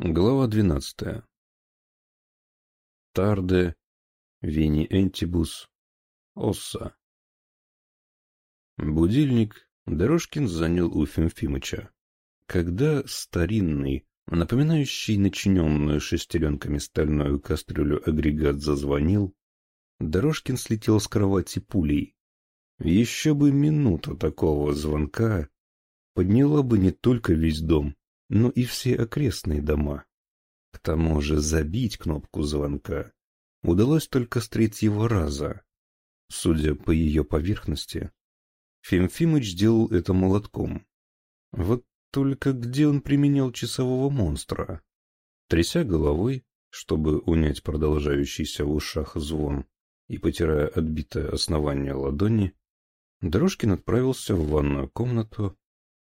Глава двенадцатая. Тарде, Вини Энтибус, Осса. Будильник Дорожкин занял у Фимфимыча. Когда старинный, напоминающий начиненную шестеренками стальную кастрюлю агрегат зазвонил, Дорожкин слетел с кровати пулей. Еще бы минута такого звонка подняла бы не только весь дом, но и все окрестные дома. К тому же забить кнопку звонка удалось только с третьего раза. Судя по ее поверхности, Фимфимыч делал это молотком. Вот только где он применял часового монстра? Тряся головой, чтобы унять продолжающийся в ушах звон, и потирая отбитое основание ладони, Дорожкин отправился в ванную комнату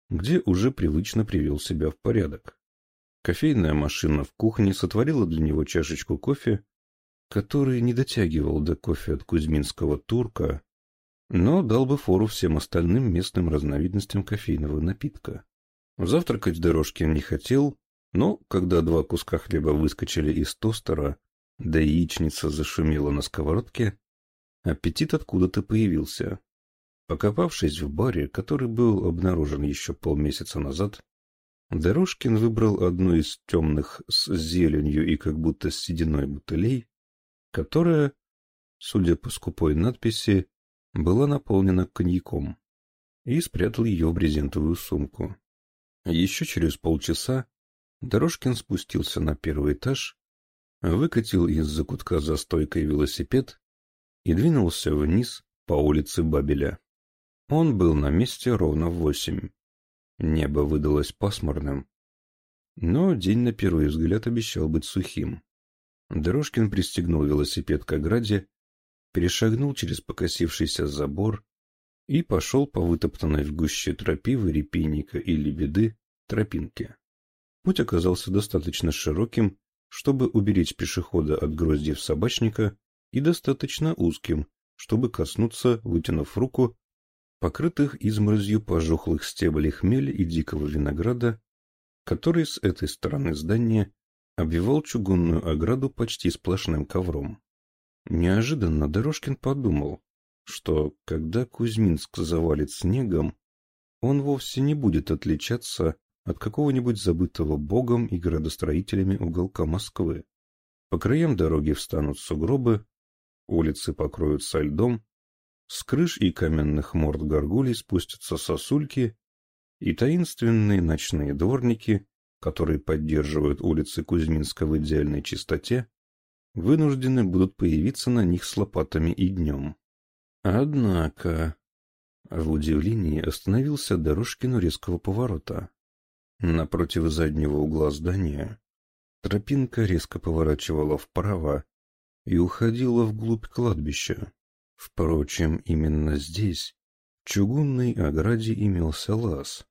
где уже привычно привел себя в порядок. Кофейная машина в кухне сотворила для него чашечку кофе, который не дотягивал до кофе от кузьминского турка, но дал бы фору всем остальным местным разновидностям кофейного напитка. Завтракать Дорожкин не хотел, но когда два куска хлеба выскочили из тостера, да яичница зашумела на сковородке, аппетит откуда-то появился. Покопавшись в баре, который был обнаружен еще полмесяца назад, Дорожкин выбрал одну из темных с зеленью и как будто с сединой бутылей, которая, судя по скупой надписи, была наполнена коньяком, и спрятал ее в брезентовую сумку. Еще через полчаса Дорожкин спустился на первый этаж, выкатил из закутка за стойкой велосипед и двинулся вниз по улице Бабеля. Он был на месте ровно в восемь. Небо выдалось пасмурным, но день на первый взгляд обещал быть сухим. Дорожкин пристегнул велосипед к ограде, перешагнул через покосившийся забор и пошел по вытоптанной в гуще тропивы репейника или беды тропинке. Путь оказался достаточно широким, чтобы уберечь пешехода от гроздьев собачника, и достаточно узким, чтобы коснуться, вытянув руку, покрытых изморозью пожухлых стеблей хмеля и дикого винограда, который с этой стороны здания обвивал чугунную ограду почти сплошным ковром. Неожиданно Дорожкин подумал, что когда Кузьминск завалит снегом, он вовсе не будет отличаться от какого-нибудь забытого богом и градостроителями уголка Москвы. По краям дороги встанут сугробы, улицы покроются льдом, с крыш и каменных морд горгулей спустятся сосульки, и таинственные ночные дворники, которые поддерживают улицы Кузьминска в идеальной чистоте, вынуждены будут появиться на них с лопатами и днем. Однако... В удивлении остановился Дорожкину резкого поворота. Напротив заднего угла здания тропинка резко поворачивала вправо и уходила вглубь кладбища. Впрочем, именно здесь, в чугунной ограде, имелся лаз.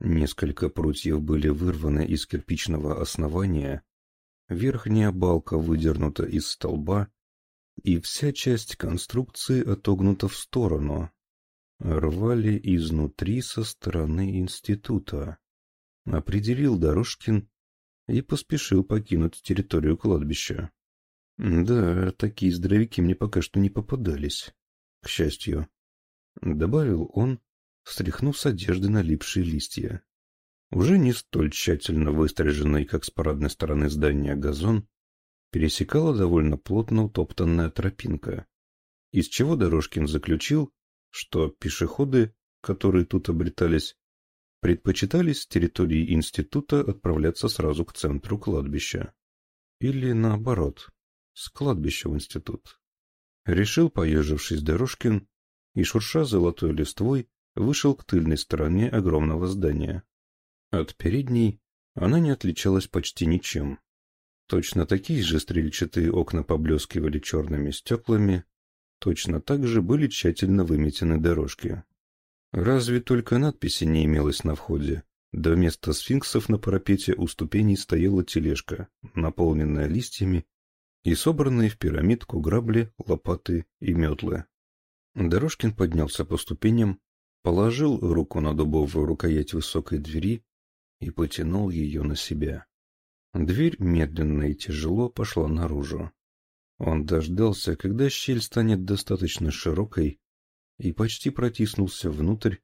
Несколько прутьев были вырваны из кирпичного основания, верхняя балка выдернута из столба, и вся часть конструкции отогнута в сторону. Рвали изнутри со стороны института. Определил Дорожкин и поспешил покинуть территорию кладбища. Да, такие здоровяки мне пока что не попадались. К счастью. Добавил он, стряхнув с одежды налипшие листья. Уже не столь тщательно выстриженный, как с парадной стороны здания газон, пересекала довольно плотно утоптанная тропинка, из чего Дорожкин заключил, что пешеходы, которые тут обретались, предпочитали с территории института отправляться сразу к центру кладбища. Или наоборот, с кладбища в институт. Решил, поежившись Дорожкин, и, шурша золотой листвой, вышел к тыльной стороне огромного здания. От передней она не отличалась почти ничем. Точно такие же стрельчатые окна поблескивали черными стеклами, точно так же были тщательно выметены дорожки. Разве только надписи не имелось на входе, да вместо сфинксов на парапете у ступеней стояла тележка, наполненная листьями и собранные в пирамидку грабли, лопаты и метлы. Дорожкин поднялся по ступеням, положил руку на дубовую рукоять высокой двери и потянул ее на себя. Дверь медленно и тяжело пошла наружу. Он дождался, когда щель станет достаточно широкой, и почти протиснулся внутрь,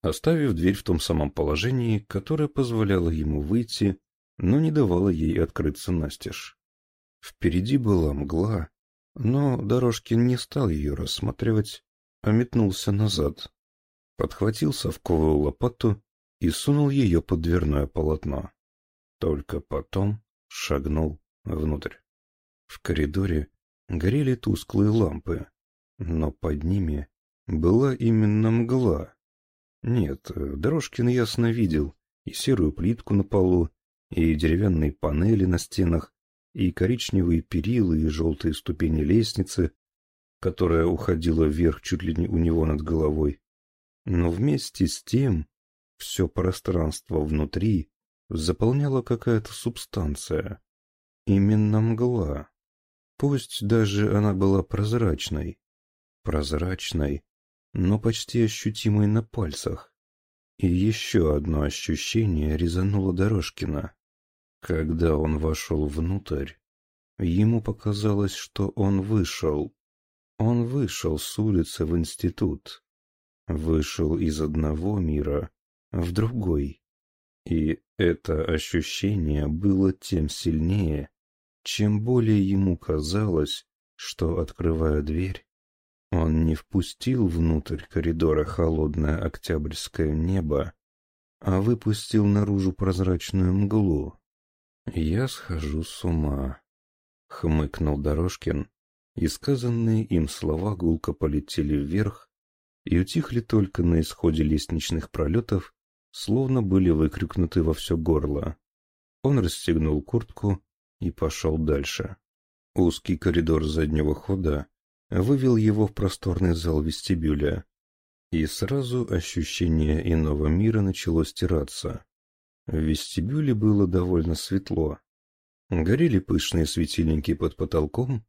оставив дверь в том самом положении, которое позволяло ему выйти, но не давало ей открыться настежь. Впереди была мгла, но Дорожкин не стал ее рассматривать, а метнулся назад, подхватил совковую лопату и сунул ее под дверное полотно. Только потом шагнул внутрь. В коридоре горели тусклые лампы, но под ними была именно мгла. Нет, Дорожкин ясно видел и серую плитку на полу, и деревянные панели на стенах, и коричневые перила, и желтые ступени лестницы, которая уходила вверх чуть ли не у него над головой. Но вместе с тем все пространство внутри заполняла какая-то субстанция. Именно мгла. Пусть даже она была прозрачной. Прозрачной, но почти ощутимой на пальцах. И еще одно ощущение резануло Дорожкина. Когда он вошел внутрь, ему показалось, что он вышел. Он вышел с улицы в институт. Вышел из одного мира в другой. И это ощущение было тем сильнее, чем более ему казалось, что, открывая дверь, он не впустил внутрь коридора холодное октябрьское небо, а выпустил наружу прозрачную мглу. «Я схожу с ума», — хмыкнул Дорожкин, и сказанные им слова гулко полетели вверх и утихли только на исходе лестничных пролетов словно были выкрикнуты во все горло. Он расстегнул куртку и пошел дальше. Узкий коридор заднего хода вывел его в просторный зал вестибюля, и сразу ощущение иного мира начало стираться. В вестибюле было довольно светло. Горели пышные светильники под потолком,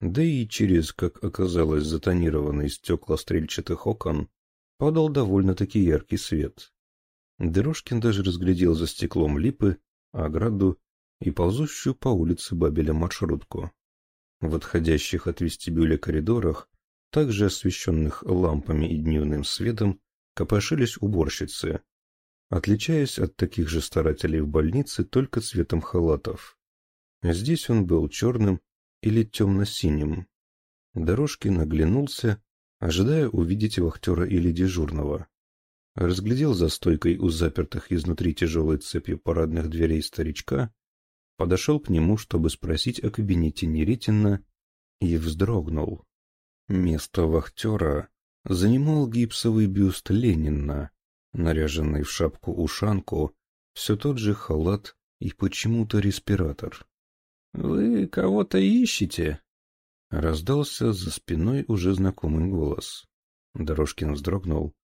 да и через, как оказалось, затонированные стекла стрельчатых окон падал довольно-таки яркий свет. Дорожкин даже разглядел за стеклом липы, ограду и ползущую по улице Бабеля маршрутку. В отходящих от вестибюля коридорах, также освещенных лампами и дневным светом, копошились уборщицы, отличаясь от таких же старателей в больнице только цветом халатов. Здесь он был черным или темно-синим. Дорожкин оглянулся, ожидая увидеть вахтера или дежурного разглядел за стойкой у запертых изнутри тяжелой цепью парадных дверей старичка, подошел к нему, чтобы спросить о кабинете Неретина, и вздрогнул. Место вахтера занимал гипсовый бюст Ленина, наряженный в шапку-ушанку, все тот же халат и почему-то респиратор. — Вы кого-то ищете? — раздался за спиной уже знакомый голос. Дорожкин вздрогнул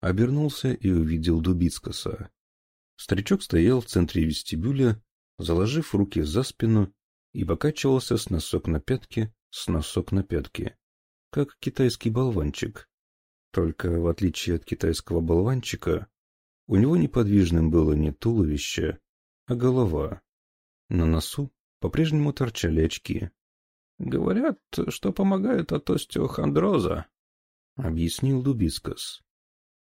обернулся и увидел Дубицкаса. Старичок стоял в центре вестибюля, заложив руки за спину и покачивался с носок на пятки, с носок на пятки, как китайский болванчик. Только, в отличие от китайского болванчика, у него неподвижным было не туловище, а голова. На носу по-прежнему торчали очки. — Говорят, что помогает от остеохондроза, — объяснил Дубискас.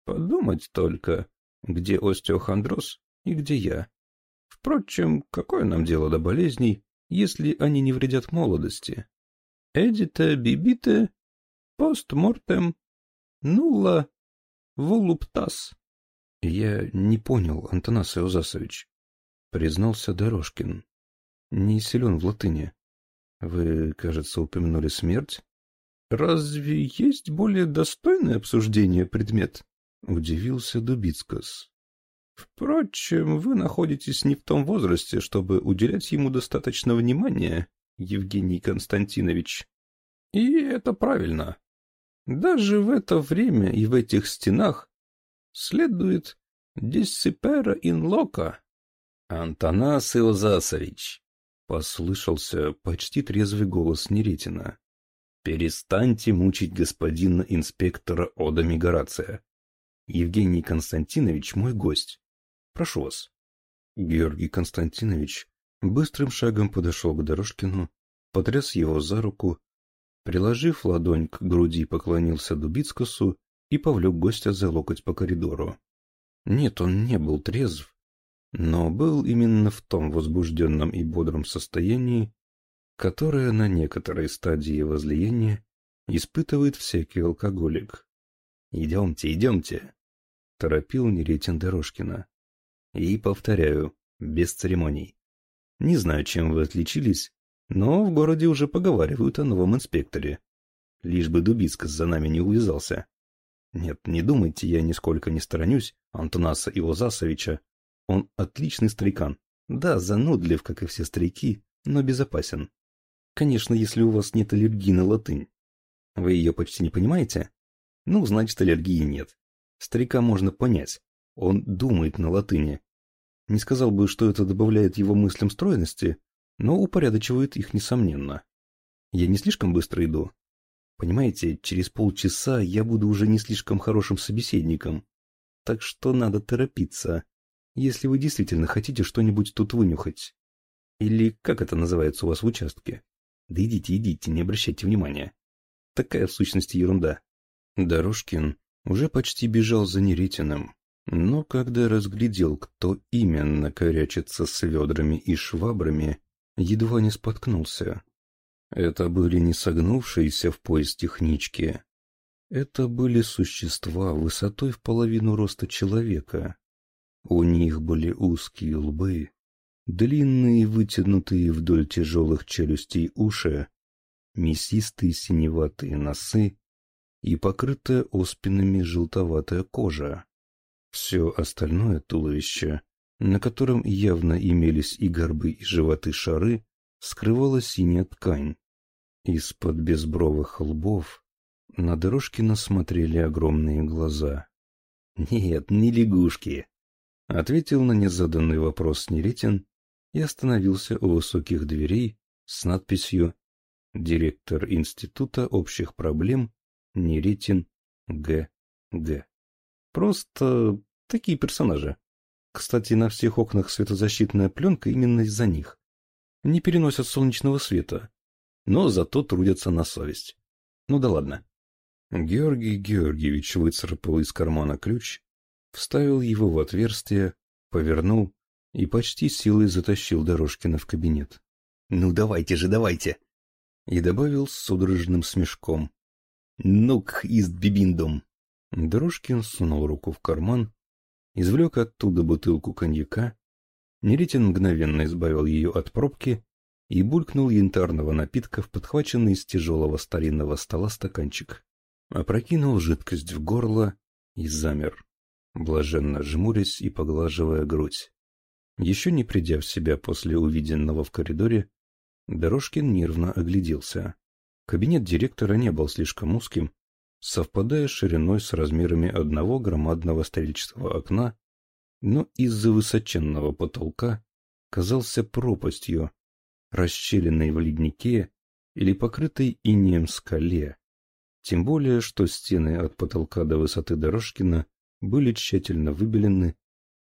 Подумать только, где остеохондроз и где я. Впрочем, какое нам дело до болезней, если они не вредят молодости? Эдита бибите постмортем нула вулуптас. Я не понял, Антонас Иозасович, признался Дорожкин. Не силен в латыни. Вы, кажется, упомянули смерть? Разве есть более достойное обсуждение предмет? Удивился Дубицкас. Впрочем, вы находитесь не в том возрасте, чтобы уделять ему достаточно внимания, Евгений Константинович. И это правильно. Даже в это время и в этих стенах следует «Диссипера ин лока». «Антонас Иозасович!» — послышался почти трезвый голос Неретина. «Перестаньте мучить господина инспектора Ода Миграция. Евгений Константинович мой гость. Прошу вас. Георгий Константинович Быстрым шагом подошел к Дорожкину, потряс его за руку, приложив ладонь к груди, поклонился Дубицкосу и повлек гостя за локоть по коридору. Нет, он не был трезв, но был именно в том возбужденном и бодром состоянии, которое на некоторой стадии возлияния испытывает всякий алкоголик. «Идемте, идемте!» — торопил Неретин Дорожкина. «И повторяю, без церемоний. Не знаю, чем вы отличились, но в городе уже поговаривают о новом инспекторе. Лишь бы Дубицкас за нами не увязался. Нет, не думайте, я нисколько не сторонюсь Антонаса Иозасовича. Он отличный старикан. Да, занудлив, как и все старики, но безопасен. Конечно, если у вас нет аллергии на латынь. Вы ее почти не понимаете? Ну, значит, аллергии нет. Старика можно понять. Он думает на латыни. Не сказал бы, что это добавляет его мыслям стройности, но упорядочивает их несомненно. Я не слишком быстро иду. Понимаете, через полчаса я буду уже не слишком хорошим собеседником. Так что надо торопиться, если вы действительно хотите что-нибудь тут вынюхать. Или как это называется у вас в участке? Да идите, идите, не обращайте внимания. Такая в сущности ерунда. Дорожкин уже почти бежал за Неретиным, но когда разглядел, кто именно корячится с ведрами и швабрами, едва не споткнулся. Это были не согнувшиеся в пояс технички. Это были существа высотой в половину роста человека. У них были узкие лбы, длинные вытянутые вдоль тяжелых челюстей уши, мясистые синеватые носы и покрытая оспинами желтоватая кожа. Все остальное туловище на котором явно имелись и горбы, и животы шары, скрывала синяя ткань. Из-под безбровых лбов на Дорожкина смотрели огромные глаза. «Нет, не лягушки», — ответил на незаданный вопрос Неретин и остановился у высоких дверей с надписью «Директор Института общих проблем Неретин Г. Г.». Просто такие персонажи. Кстати, на всех окнах светозащитная пленка именно из-за них. Не переносят солнечного света, но зато трудятся на совесть. Ну да ладно. Георгий Георгиевич выцарапал из кармана ключ, вставил его в отверстие, повернул и почти силой затащил Дорожкина в кабинет. «Ну давайте же, давайте!» И добавил с судорожным смешком. «Ну-ка, ист бибиндум!» Дорожкин сунул руку в карман извлек оттуда бутылку коньяка, Неретин мгновенно избавил ее от пробки и булькнул янтарного напитка в подхваченный из тяжелого старинного стола стаканчик. Опрокинул жидкость в горло и замер, блаженно жмурясь и поглаживая грудь. Еще не придя в себя после увиденного в коридоре, Дорожкин нервно огляделся. Кабинет директора не был слишком узким, совпадая шириной с размерами одного громадного стрельчатого окна, но из-за высоченного потолка казался пропастью, расщеленной в леднике или покрытой инеем скале. Тем более, что стены от потолка до высоты Дорожкина были тщательно выбелены,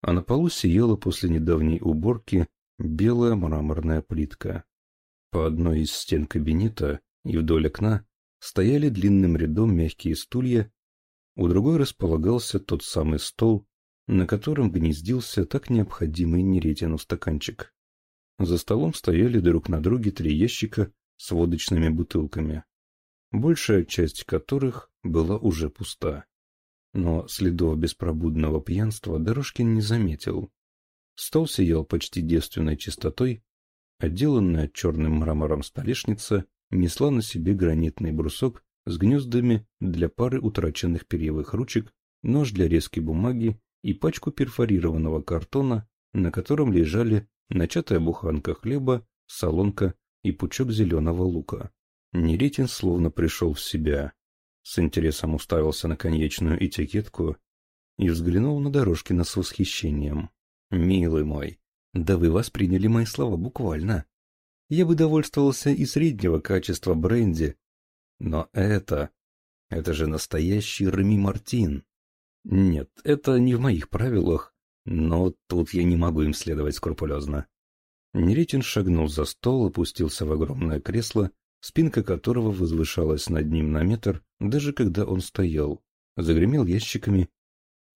а на полу сияла после недавней уборки белая мраморная плитка. По одной из стен кабинета и вдоль окна стояли длинным рядом мягкие стулья, у другой располагался тот самый стол, на котором гнездился так необходимый Неретину стаканчик. За столом стояли друг на друге три ящика с водочными бутылками, большая часть которых была уже пуста. Но следов беспробудного пьянства Дорожкин не заметил. Стол сиял почти девственной чистотой, отделанная черным мрамором столешница несла на себе гранитный брусок с гнездами для пары утраченных перьевых ручек, нож для резки бумаги и пачку перфорированного картона, на котором лежали начатая буханка хлеба, солонка и пучок зеленого лука. Неретин словно пришел в себя, с интересом уставился на конечную этикетку и взглянул на Дорожкина с восхищением. «Милый мой, да вы восприняли мои слова буквально я бы довольствовался и среднего качества бренди. Но это... это же настоящий Реми Мартин. Нет, это не в моих правилах, но тут я не могу им следовать скрупулезно. Неретин шагнул за стол, опустился в огромное кресло, спинка которого возвышалась над ним на метр, даже когда он стоял, загремел ящиками,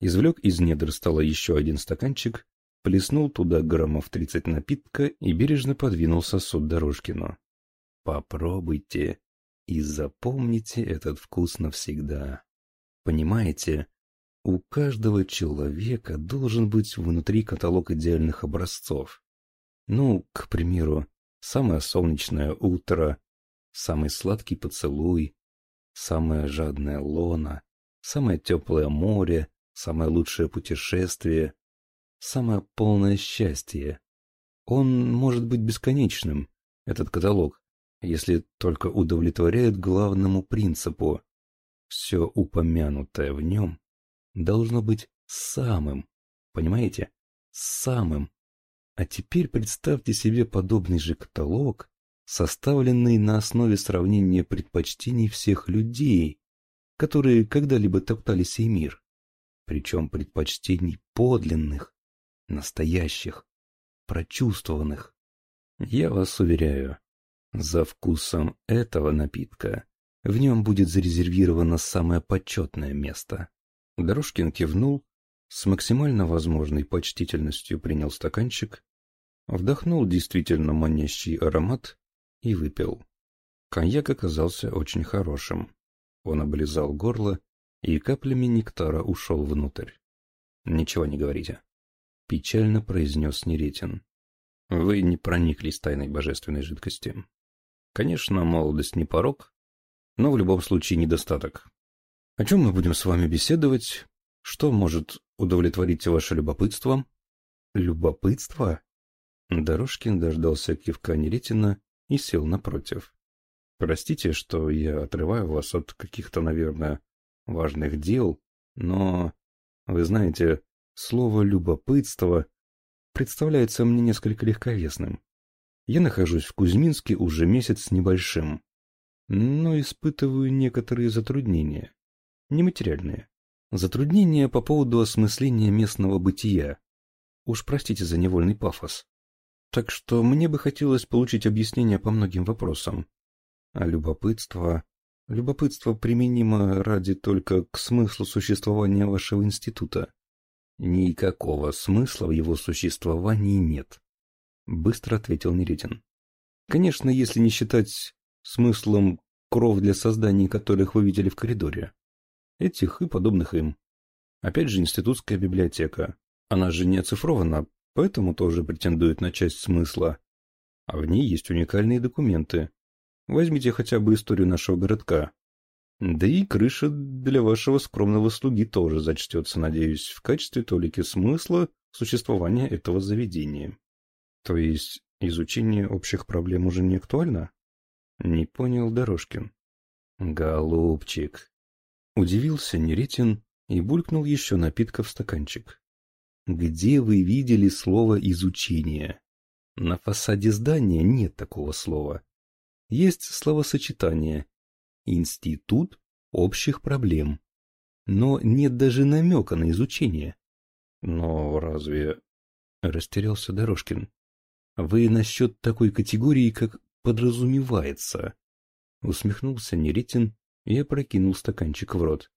извлек из недр стола еще один стаканчик, плеснул туда граммов тридцать напитка и бережно подвинул сосуд Дорожкину. «Попробуйте и запомните этот вкус навсегда. Понимаете, у каждого человека должен быть внутри каталог идеальных образцов. Ну, к примеру, самое солнечное утро, самый сладкий поцелуй, самое жадное лона, самое теплое море, самое лучшее путешествие, самое полное счастье. Он может быть бесконечным, этот каталог, если только удовлетворяет главному принципу. Все упомянутое в нем должно быть самым, понимаете, самым. А теперь представьте себе подобный же каталог, составленный на основе сравнения предпочтений всех людей, которые когда-либо топтали сей мир, причем предпочтений подлинных, настоящих, прочувствованных. Я вас уверяю, за вкусом этого напитка в нем будет зарезервировано самое почетное место. Дорожкин кивнул, с максимально возможной почтительностью принял стаканчик, вдохнул действительно манящий аромат и выпил. Коньяк оказался очень хорошим. Он облизал горло и каплями нектара ушел внутрь. «Ничего не говорите», — печально произнес Неретин. «Вы не прониклись тайной божественной жидкости. Конечно, молодость не порог, но в любом случае недостаток. О чем мы будем с вами беседовать? Что может удовлетворить ваше любопытство? Любопытство? Дорожкин дождался кивка Неретина и сел напротив. Простите, что я отрываю вас от каких-то, наверное, важных дел, но, вы знаете, слово «любопытство» представляется мне несколько легковесным. Я нахожусь в Кузьминске уже месяц с небольшим, но испытываю некоторые затруднения нематериальные. Затруднения по поводу осмысления местного бытия. Уж простите за невольный пафос. Так что мне бы хотелось получить объяснение по многим вопросам. А любопытство... Любопытство применимо ради только к смыслу существования вашего института. Никакого смысла в его существовании нет. Быстро ответил Неретин. Конечно, если не считать смыслом кров для создания которых вы видели в коридоре. Этих и подобных им. Опять же, институтская библиотека. Она же не оцифрована, поэтому тоже претендует на часть смысла. А в ней есть уникальные документы. Возьмите хотя бы историю нашего городка. Да и крыша для вашего скромного слуги тоже зачтется, надеюсь, в качестве толики смысла существования этого заведения. То есть изучение общих проблем уже не актуально? Не понял Дорожкин. Голубчик, Удивился Неретин и булькнул еще напитка в стаканчик. Где вы видели слово «изучение»? На фасаде здания нет такого слова. Есть словосочетание «институт общих проблем». Но нет даже намека на изучение. Но разве... Растерялся Дорожкин. Вы насчет такой категории, как подразумевается. Усмехнулся Неретин я прокинул стаканчик в рот.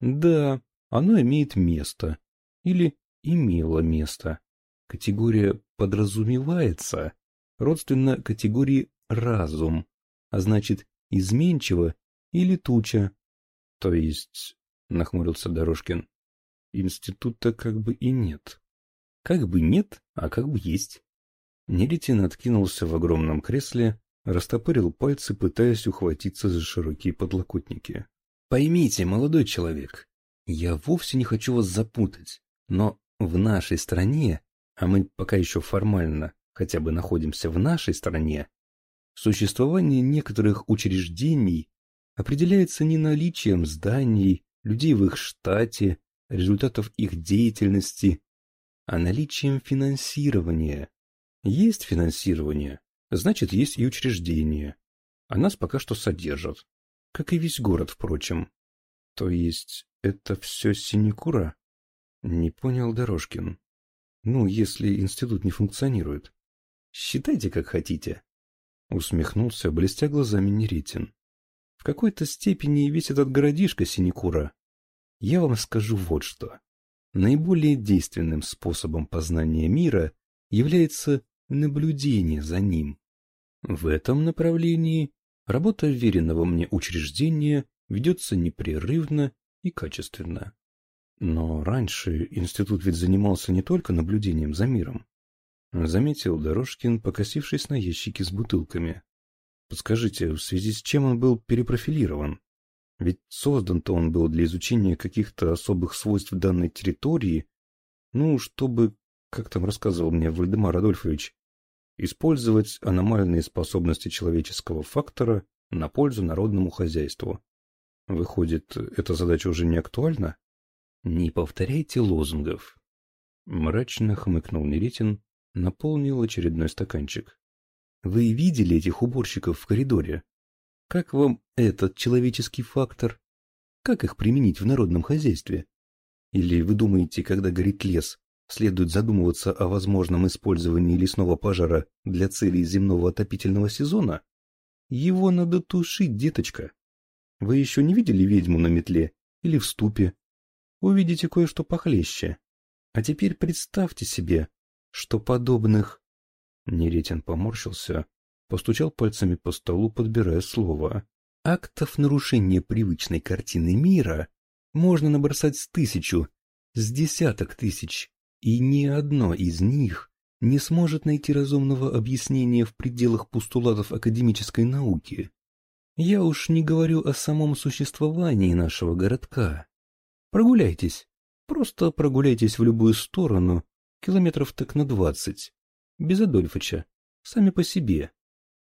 Да, оно имеет место. Или имело место. Категория подразумевается, родственно категории разум, а значит изменчиво или туча. То есть, нахмурился Дорожкин, института как бы и нет. Как бы нет, а как бы есть. Неретин откинулся в огромном кресле, Растопырил пальцы, пытаясь ухватиться за широкие подлокотники. «Поймите, молодой человек, я вовсе не хочу вас запутать, но в нашей стране, а мы пока еще формально хотя бы находимся в нашей стране, существование некоторых учреждений определяется не наличием зданий, людей в их штате, результатов их деятельности, а наличием финансирования. Есть финансирование, Значит, есть и учреждение. А нас пока что содержат. Как и весь город, впрочем. То есть, это все синекура? Не понял Дорожкин. Ну, если институт не функционирует. Считайте, как хотите. Усмехнулся, блестя глазами Неретин. В какой-то степени весь этот городишко Синекура. Я вам скажу вот что. Наиболее действенным способом познания мира является наблюдение за ним. В этом направлении работа веренного мне учреждения ведется непрерывно и качественно. Но раньше институт ведь занимался не только наблюдением за миром. Заметил Дорожкин, покосившись на ящики с бутылками. Подскажите, в связи с чем он был перепрофилирован? Ведь создан-то он был для изучения каких-то особых свойств данной территории, ну, чтобы, как там рассказывал мне Вальдемар Адольфович, использовать аномальные способности человеческого фактора на пользу народному хозяйству. Выходит, эта задача уже не актуальна? Не повторяйте лозунгов. Мрачно хмыкнул Неретин, наполнил очередной стаканчик. Вы видели этих уборщиков в коридоре? Как вам этот человеческий фактор? Как их применить в народном хозяйстве? Или вы думаете, когда горит лес, следует задумываться о возможном использовании лесного пожара для целей земного отопительного сезона? Его надо тушить, деточка. Вы еще не видели ведьму на метле или в ступе? Увидите кое-что похлеще. А теперь представьте себе, что подобных... Неретин поморщился, постучал пальцами по столу, подбирая слово. Актов нарушения привычной картины мира можно набросать с тысячу, с десяток тысяч, и ни одно из них не сможет найти разумного объяснения в пределах постулатов академической науки. Я уж не говорю о самом существовании нашего городка. Прогуляйтесь, просто прогуляйтесь в любую сторону, километров так на двадцать, без Адольфыча, сами по себе.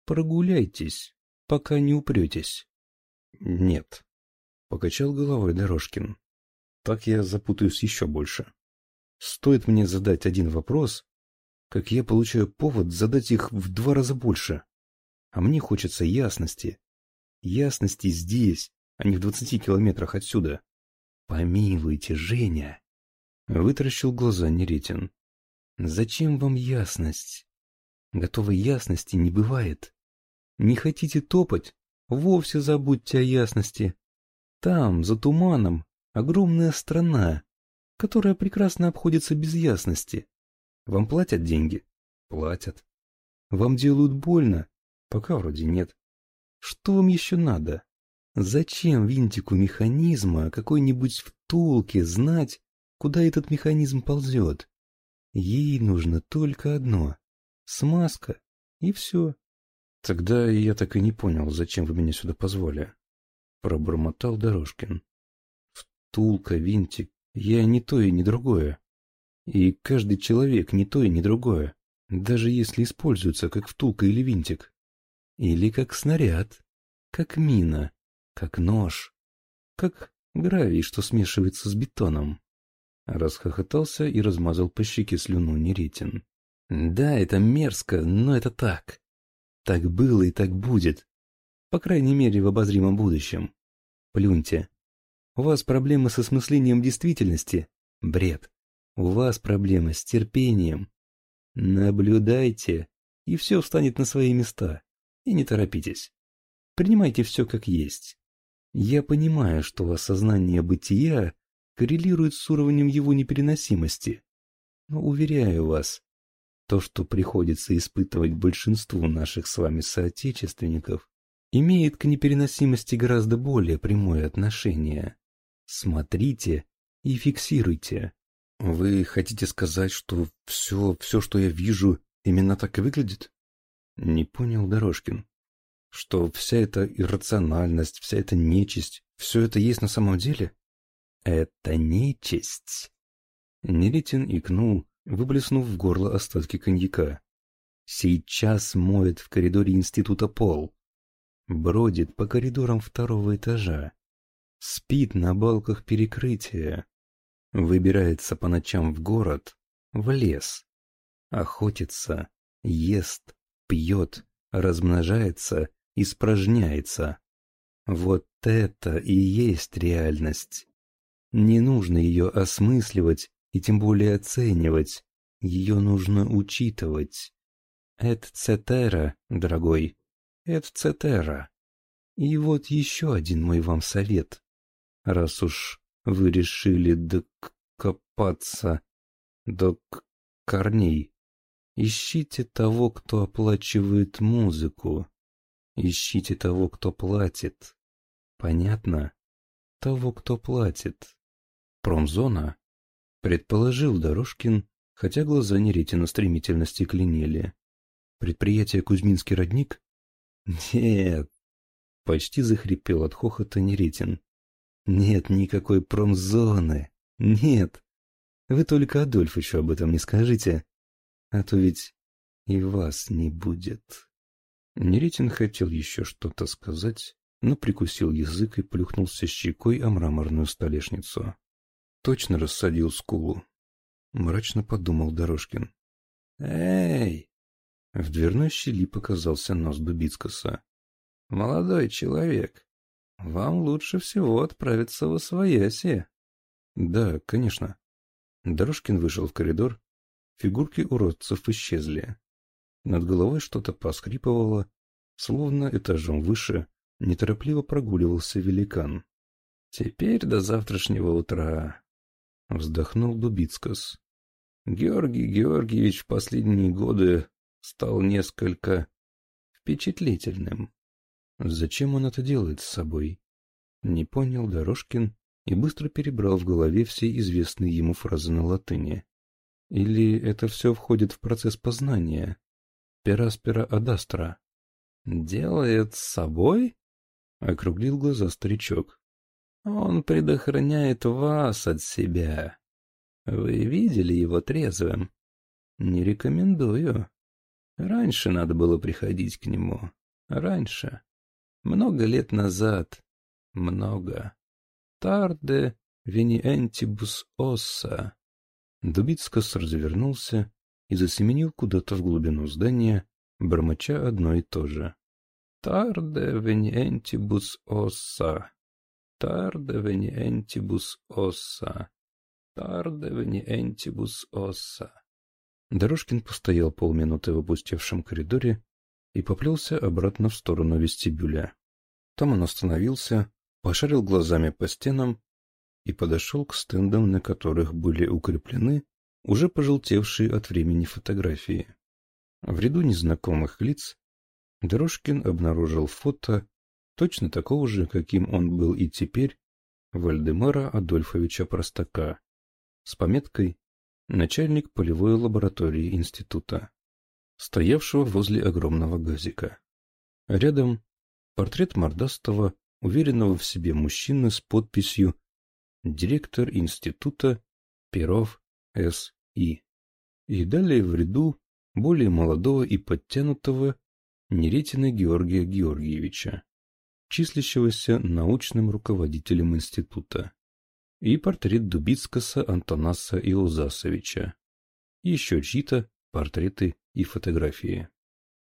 Прогуляйтесь, пока не упретесь. Нет, покачал головой Дорожкин. Так я запутаюсь еще больше. Стоит мне задать один вопрос, как я получаю повод задать их в два раза больше. А мне хочется ясности. Ясности здесь, а не в двадцати километрах отсюда. Помилуйте, Женя. Вытаращил глаза Неретин. Зачем вам ясность? Готовой ясности не бывает. Не хотите топать? Вовсе забудьте о ясности. Там, за туманом, огромная страна, которая прекрасно обходится без ясности. Вам платят деньги? Платят. Вам делают больно? Пока вроде нет. Что вам еще надо? Зачем винтику механизма какой-нибудь втулки знать, куда этот механизм ползет? Ей нужно только одно — смазка, и все. Тогда я так и не понял, зачем вы меня сюда позвали. Пробормотал Дорожкин. Втулка, винтик, я не то и не другое. И каждый человек не то и не другое, даже если используется как втулка или винтик. Или как снаряд, как мина, как нож, как гравий, что смешивается с бетоном. Расхохотался и размазал по щеке слюну Неретин. Да, это мерзко, но это так. Так было и так будет. По крайней мере, в обозримом будущем. Плюньте. У вас проблемы с осмыслением действительности? Бред. У вас проблемы с терпением. Наблюдайте, и все встанет на свои места. И не торопитесь. Принимайте все как есть. Я понимаю, что осознание бытия коррелирует с уровнем его непереносимости. Но уверяю вас, то, что приходится испытывать большинству наших с вами соотечественников, имеет к непереносимости гораздо более прямое отношение. Смотрите и фиксируйте. Вы хотите сказать, что все, все, что я вижу, именно так и выглядит? Не понял Дорожкин. Что вся эта иррациональность, вся эта нечисть, все это есть на самом деле? Это нечисть. Нелетин икнул, выплеснув в горло остатки коньяка. Сейчас моет в коридоре института пол. Бродит по коридорам второго этажа. Спит на балках перекрытия. Выбирается по ночам в город, в лес. Охотится, ест, пьет, размножается, испражняется. Вот это и есть реальность. Не нужно ее осмысливать и тем более оценивать. Ее нужно учитывать. Это цетера, дорогой, это цетера. И вот еще один мой вам совет. Раз уж вы решили докопаться до корней, ищите того, кто оплачивает музыку. Ищите того, кто платит. Понятно? Того, кто платит. Промзона, предположил Дорожкин, хотя глаза Неретина стремительно стекленели. Предприятие «Кузьминский родник»? Нет. Почти захрипел от хохота Неретин. Нет никакой промзоны. Нет. Вы только Адольфычу об этом не скажите. А то ведь и вас не будет. Неретин хотел еще что-то сказать, но прикусил язык и плюхнулся щекой о мраморную столешницу. Точно рассадил скулу. Мрачно подумал Дорожкин. «Эй!» В дверной щели показался нос Дубицкоса. «Молодой человек, вам лучше всего отправиться в Освояси». «Да, конечно». Дорожкин вышел в коридор. Фигурки уродцев исчезли. Над головой что-то поскрипывало, словно этажом выше неторопливо прогуливался великан. «Теперь до завтрашнего утра», — вздохнул Дубицкос. «Георгий Георгиевич в последние годы стал несколько впечатлительным. Зачем он это делает с собой?» Не понял Дорожкин и быстро перебрал в голове все известные ему фразы на латыни. Или это все входит в процесс познания? Пераспера адастра. «Делает с собой?» — округлил глаза старичок. «Он предохраняет вас от себя. Вы видели его трезвым? Не рекомендую. Раньше надо было приходить к нему. Раньше. Много лет назад. Много. Тарде вениентибус осса». Дубицкос развернулся и засеменил куда-то в глубину здания, бормоча одно и то же. «Тарде вениентибус осса, тарде вениентибус осса, тарде вениентибус осса». Дорожкин постоял полминуты в опустевшем коридоре и поплелся обратно в сторону вестибюля. Там он остановился, пошарил глазами по стенам и подошел к стендам, на которых были укреплены уже пожелтевшие от времени фотографии. В ряду незнакомых лиц Дорожкин обнаружил фото точно такого же, каким он был и теперь, Вальдемара Адольфовича Простака, с пометкой «Начальник полевой лаборатории института», стоявшего возле огромного газика. Рядом портрет мордастого, уверенного в себе мужчины с подписью «Директор института Перов с.И. И далее в ряду более молодого и подтянутого Неретина Георгия Георгиевича, числящегося научным руководителем института, и портрет Дубицкаса Антонаса Иозасовича, и еще чьи-то портреты и фотографии.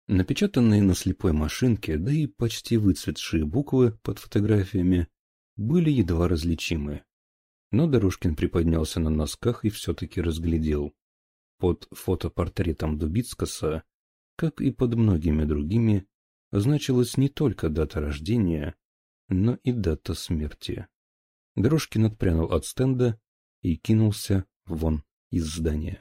Напечатанные на слепой машинке, да и почти выцветшие буквы под фотографиями были едва различимы. Но Дорожкин приподнялся на носках и все-таки разглядел. Под фотопортретом Дубицкаса, как и под многими другими, значилась не только дата рождения, но и дата смерти. Дорожкин отпрянул от стенда и кинулся вон из здания.